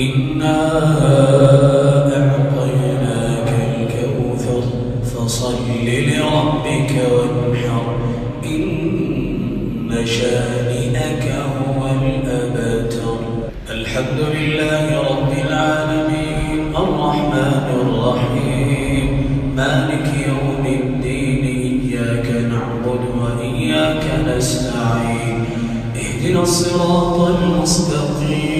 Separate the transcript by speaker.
Speaker 1: إنا أعطيناك الكوثر فصل لربك وانحر إن شانئك هو الأبتر الحمد لله رب العالمين الرحمن الرحيم مالك يوم الدين إياك نعبد وإياك نستعين اهدنا الصراط المستقيم